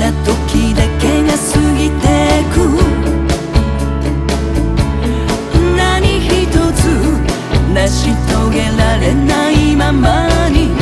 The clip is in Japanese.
た時だけが過ぎて何一つ成し遂げられないままに。